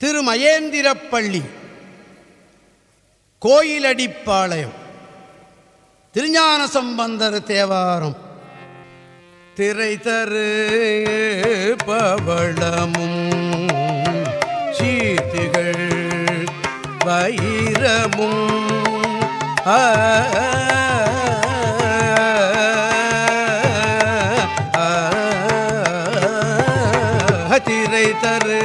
திரு திருமயேந்திரப்பள்ளி கோயிலடிப்பாளையம் திருஞான சம்பந்தர் தேவாரம் திரை தரு பவளமும் சீத்துகள் வைரமும் ஆ, திரை தரு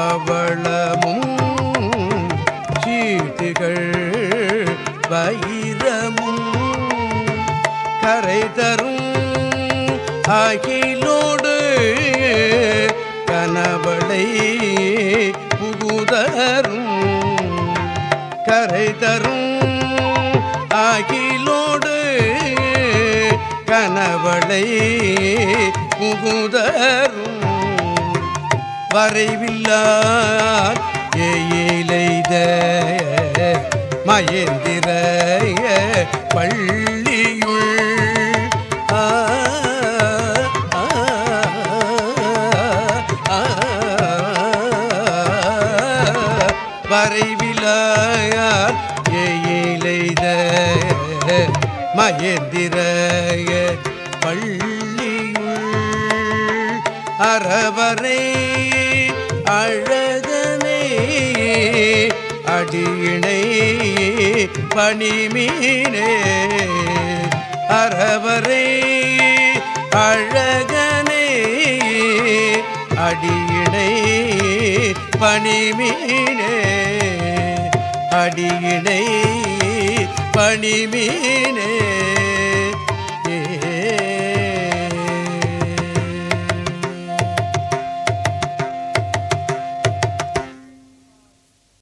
பவளமும் சீட்டுகள் வைரமும் கரை தரும் அகிலோடு கனவளை புகுதரும் கரை தரும் அகிலோடு கனவளை புகுதரும் வரைவில்லார் ஏயிலைத மயந்திர பள்ளியுள் ஆ, ஆ, ஏயிலைத மயந்திர அறவரே அழகனே அடியினை பணிமீனே. அறவரே அழகனே அடியினை பணிமீனே. அடியினை பணிமீனே.